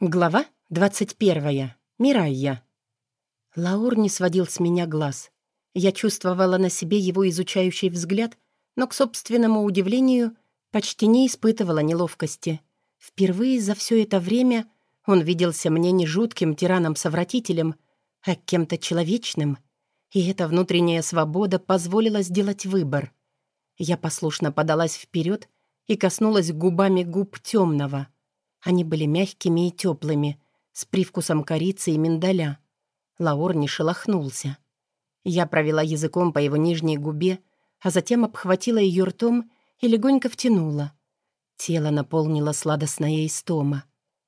Глава 21. Мирайя. Лаур не сводил с меня глаз. Я чувствовала на себе его изучающий взгляд, но, к собственному удивлению, почти не испытывала неловкости. Впервые за все это время он виделся мне не жутким тираном-совратителем, а кем-то человечным, и эта внутренняя свобода позволила сделать выбор. Я послушно подалась вперед и коснулась губами губ темного — они были мягкими и теплыми, с привкусом корицы и миндаля. Лаур не шелохнулся. Я провела языком по его нижней губе, а затем обхватила ее ртом и легонько втянула. Тело наполнило сладостная истома.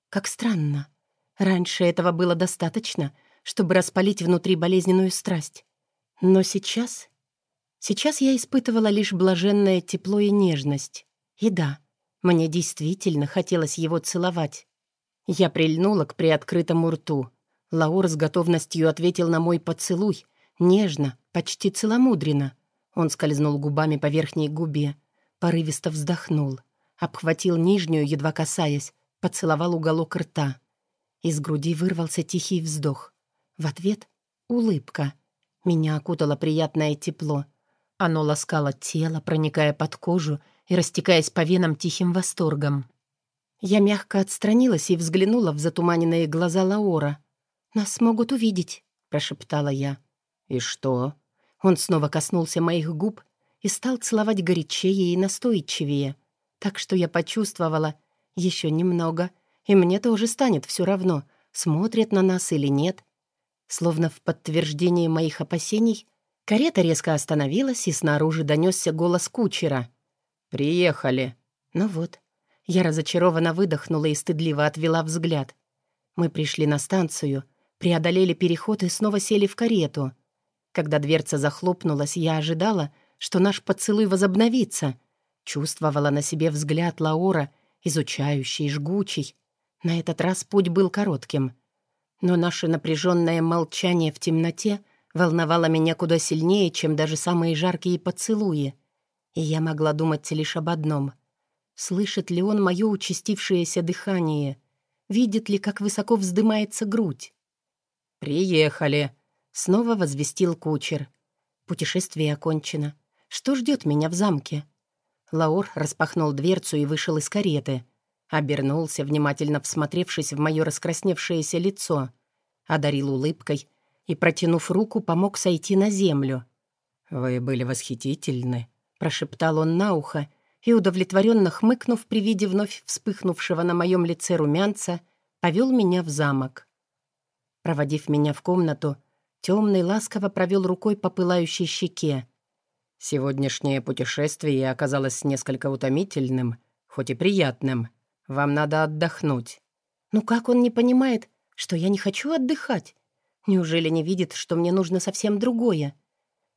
Как странно. Раньше этого было достаточно, чтобы распалить внутри болезненную страсть. Но сейчас... Сейчас я испытывала лишь блаженное тепло и нежность. И да, мне действительно хотелось его целовать. Я прильнула к приоткрытому рту. Лаур с готовностью ответил на мой поцелуй. Нежно, почти целомудренно. Он скользнул губами по верхней губе. Порывисто вздохнул. Обхватил нижнюю, едва касаясь. Поцеловал уголок рта. Из груди вырвался тихий вздох. В ответ — улыбка. Меня окутало приятное тепло. Оно ласкало тело, проникая под кожу и растекаясь по венам тихим восторгом. Я мягко отстранилась и взглянула в затуманенные глаза Лаора. «Нас могут увидеть», — прошептала я. «И что?» Он снова коснулся моих губ и стал целовать горячее и настойчивее, так что я почувствовала еще немного, и мне тоже станет все равно, смотрят на нас или нет. Словно в подтверждение моих опасений, карета резко остановилась, и снаружи донесся голос кучера — «Приехали». Ну вот. Я разочарованно выдохнула и стыдливо отвела взгляд. Мы пришли на станцию, преодолели переход и снова сели в карету. Когда дверца захлопнулась, я ожидала, что наш поцелуй возобновится. Чувствовала на себе взгляд Лаура, изучающий, жгучий. На этот раз путь был коротким. Но наше напряженное молчание в темноте волновало меня куда сильнее, чем даже самые жаркие поцелуи. И я могла думать лишь об одном. Слышит ли он мое участившееся дыхание? Видит ли, как высоко вздымается грудь? «Приехали», — снова возвестил кучер. Путешествие окончено. Что ждет меня в замке? Лаур распахнул дверцу и вышел из кареты. Обернулся, внимательно всмотревшись в мое раскрасневшееся лицо. Одарил улыбкой и, протянув руку, помог сойти на землю. «Вы были восхитительны», прошептал он на ухо и, удовлетворенно хмыкнув при виде вновь вспыхнувшего на моем лице румянца, повел меня в замок. Проводив меня в комнату, темный ласково провел рукой по пылающей щеке. «Сегодняшнее путешествие оказалось несколько утомительным, хоть и приятным. Вам надо отдохнуть». «Ну как он не понимает, что я не хочу отдыхать? Неужели не видит, что мне нужно совсем другое?»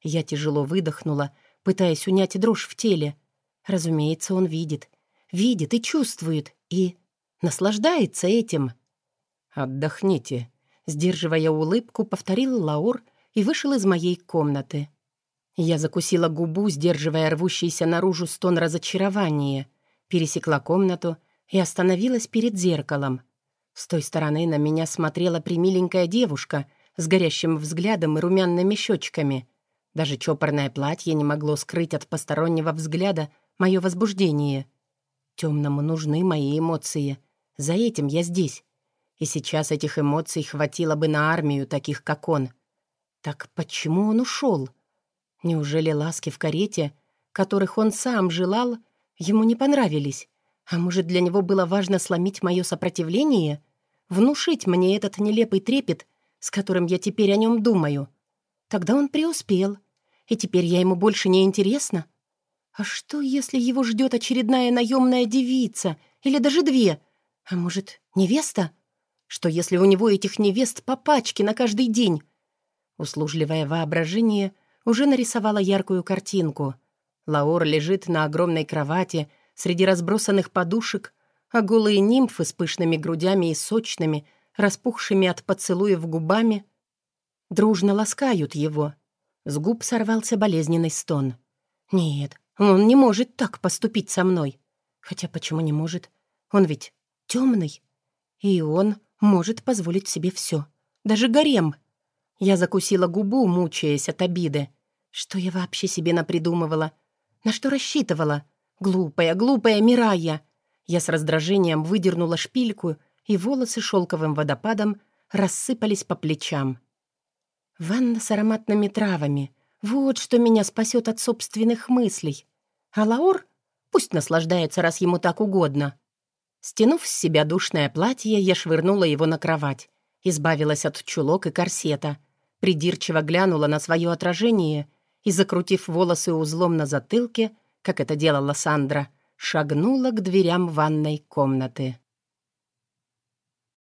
Я тяжело выдохнула, пытаясь унять дрожь в теле. Разумеется, он видит. Видит и чувствует, и наслаждается этим. «Отдохните», — сдерживая улыбку, повторил Лаур и вышел из моей комнаты. Я закусила губу, сдерживая рвущийся наружу стон разочарования, пересекла комнату и остановилась перед зеркалом. С той стороны на меня смотрела примиленькая девушка с горящим взглядом и румяными щечками — даже чопорное платье не могло скрыть от постороннего взгляда мое возбуждение. Темному нужны мои эмоции. За этим я здесь. И сейчас этих эмоций хватило бы на армию, таких как он. Так почему он ушел? Неужели ласки в карете, которых он сам желал, ему не понравились? А может, для него было важно сломить мое сопротивление? Внушить мне этот нелепый трепет, с которым я теперь о нем думаю? Тогда он преуспел и теперь я ему больше не интересна? А что, если его ждет очередная наемная девица? Или даже две? А может, невеста? Что, если у него этих невест по пачке на каждый день? Услужливое воображение уже нарисовало яркую картинку. Лаор лежит на огромной кровати среди разбросанных подушек, а голые нимфы с пышными грудями и сочными, распухшими от поцелуев губами, дружно ласкают его — с губ сорвался болезненный стон. «Нет, он не может так поступить со мной. Хотя почему не может? Он ведь темный. И он может позволить себе все. Даже гарем. Я закусила губу, мучаясь от обиды. Что я вообще себе напридумывала? На что рассчитывала? Глупая, глупая Мирая. Я с раздражением выдернула шпильку, и волосы шелковым водопадом рассыпались по плечам. Ванна с ароматными травами. Вот что меня спасет от собственных мыслей. А Лаур пусть наслаждается, раз ему так угодно. Стянув с себя душное платье, я швырнула его на кровать. Избавилась от чулок и корсета. Придирчиво глянула на свое отражение и, закрутив волосы узлом на затылке, как это делала Сандра, шагнула к дверям ванной комнаты.